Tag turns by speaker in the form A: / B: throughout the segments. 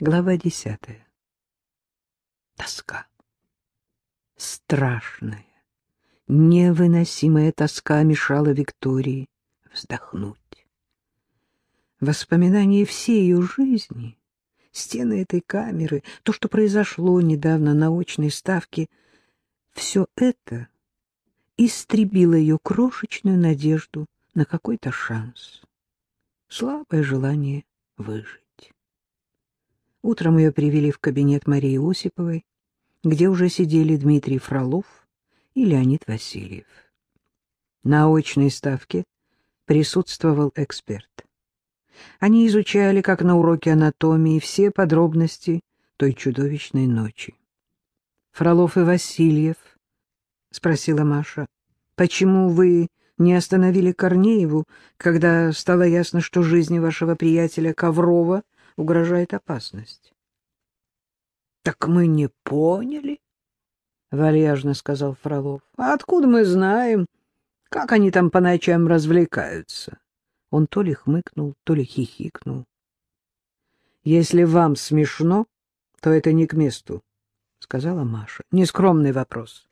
A: Глава десятая. Тоска. Страшная, невыносимая тоска мешала Виктории вздохнуть. Воспоминания всей ее жизни, стены этой камеры, то, что произошло недавно на очной ставке, все это истребило ее крошечную надежду на какой-то шанс, слабое желание выжить. Утром ее привели в кабинет Марии Осиповой, где уже сидели Дмитрий Фролов и Леонид Васильев. На очной ставке присутствовал эксперт. Они изучали, как на уроке анатомии, все подробности той чудовищной ночи. «Фролов и Васильев», — спросила Маша, — «почему вы не остановили Корнееву, когда стало ясно, что жизни вашего приятеля Коврова — угрожает опасность. — Так мы не поняли, — вальяжно сказал Фролов. — А откуда мы знаем, как они там по ночам развлекаются? Он то ли хмыкнул, то ли хихикнул. — Если вам смешно, то это не к месту, — сказала Маша. — Нескромный вопрос.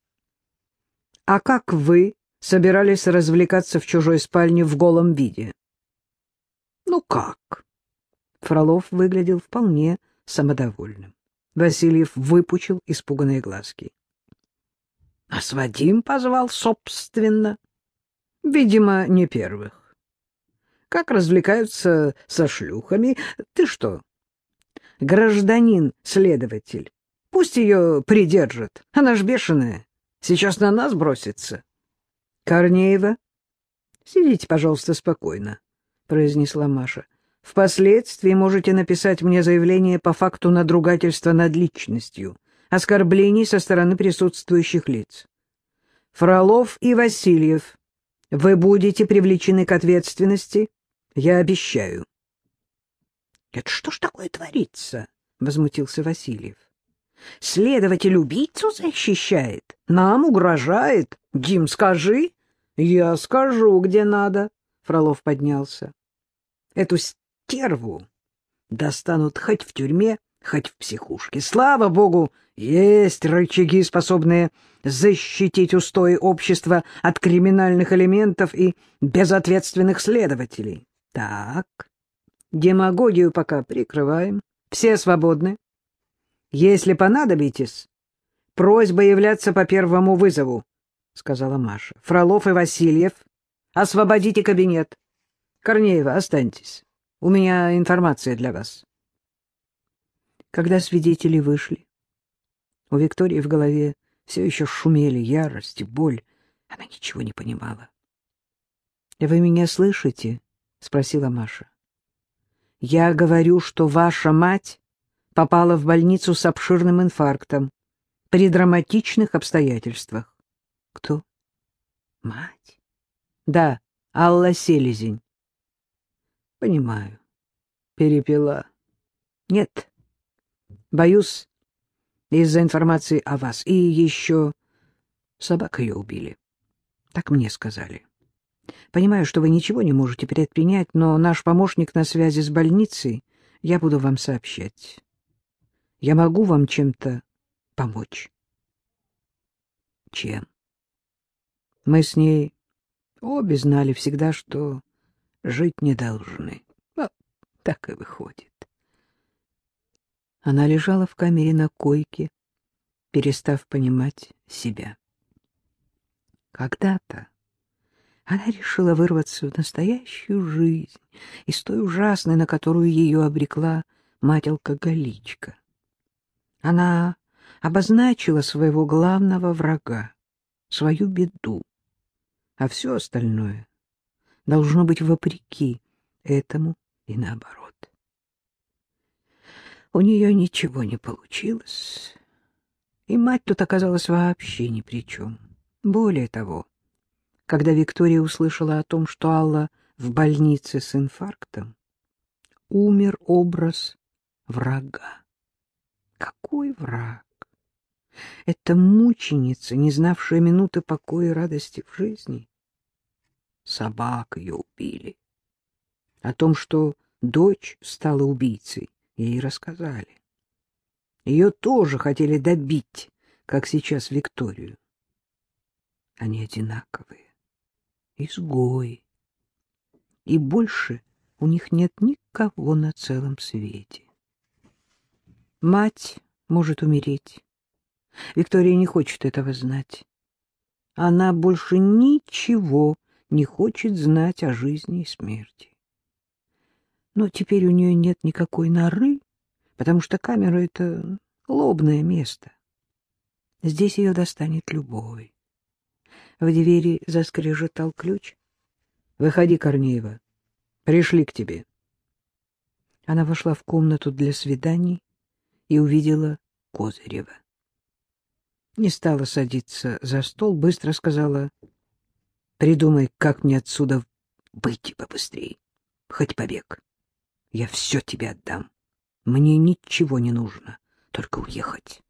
A: — А как вы собирались развлекаться в чужой спальне в голом виде? — Ну как? Фролов выглядел вполне самодовольным. Васильев выпучил испуганные глазки. — Нас Вадим позвал, собственно. Видимо, не первых. Как развлекаются со шлюхами? Ты что? Гражданин-следователь. Пусть ее придержат. Она ж бешеная. Сейчас на нас бросится. Корнеева, сидите, пожалуйста, спокойно, — произнесла Маша. Впоследствии можете написать мне заявление по факту надругательства над личностью, оскорблений со стороны присутствующих лиц. Фролов и Васильев, вы будете привлечены к ответственности, я обещаю. — Это что ж такое творится? — возмутился Васильев. — Следователь убийцу защищает, нам угрожает. Дим, скажи. — Я скажу, где надо. Фролов поднялся. Эту стерву достанут хоть в тюрьме, хоть в психушке. Слава богу, есть рычаги, способные защитить устои общества от криминальных элементов и безответственных следователей. Так, демагогию пока прикрываем. Все свободны. Если понадобитесь, просьба являться по первому вызову, — сказала Маша. Фролов и Васильев, освободите кабинет. Корнеева, останьтесь. У меня информация для вас. Когда свидетели вышли, у Виктории в голове все еще шумели ярость и боль. Она ничего не понимала. — Вы меня слышите? — спросила Маша. — Я говорю, что ваша мать попала в больницу с обширным инфарктом при драматичных обстоятельствах. — Кто? — Мать? — Да, Алла Селезень. Понимаю. Перепила. Нет. Боюсь из-за информации о вас. И еще собак ее убили. Так мне сказали. Понимаю, что вы ничего не можете предпринять, но наш помощник на связи с больницей, я буду вам сообщать. Я могу вам чем-то помочь. Чем? Мы с ней обе знали всегда, что жить не должны. Ну, так и выходит. Она лежала в камере на койке, перестав понимать себя. Когда-то она решила вырваться в настоящую жизнь из той ужасной, на которую ее обрекла мать-алкоголичка. Она обозначила своего главного врага, свою беду, а все остальное должно быть вопреки этому и наоборот. У нее ничего не получилось, и мать тут оказалась вообще ни при чем. Более того, когда Виктория услышала о том, что Алла в больнице с инфарктом, умер образ врага. Какой враг? Это мученица, не знавшая минуты покоя и радости в жизни собак ее убили. О том, что дочь стала убийцей, ей рассказали. Ее тоже хотели добить, как сейчас Викторию. Они одинаковые, изгои. И больше у них нет никого на целом свете. Мать может умереть. Виктория не хочет этого знать. Она больше ничего не хочет знать о жизни и смерти. Но теперь у нее нет никакой норы, потому что камера — это лобное место. Здесь ее достанет любой. В двери заскрежетал ключ. — Выходи, Корнеева. Пришли к тебе. Она вошла в комнату для свиданий и увидела Козырева. Не стала садиться за стол, быстро сказала, «Придумай, как мне отсюда выйти побыстрее, хоть побег. Я все тебе отдам. Мне ничего не нужно, только уехать».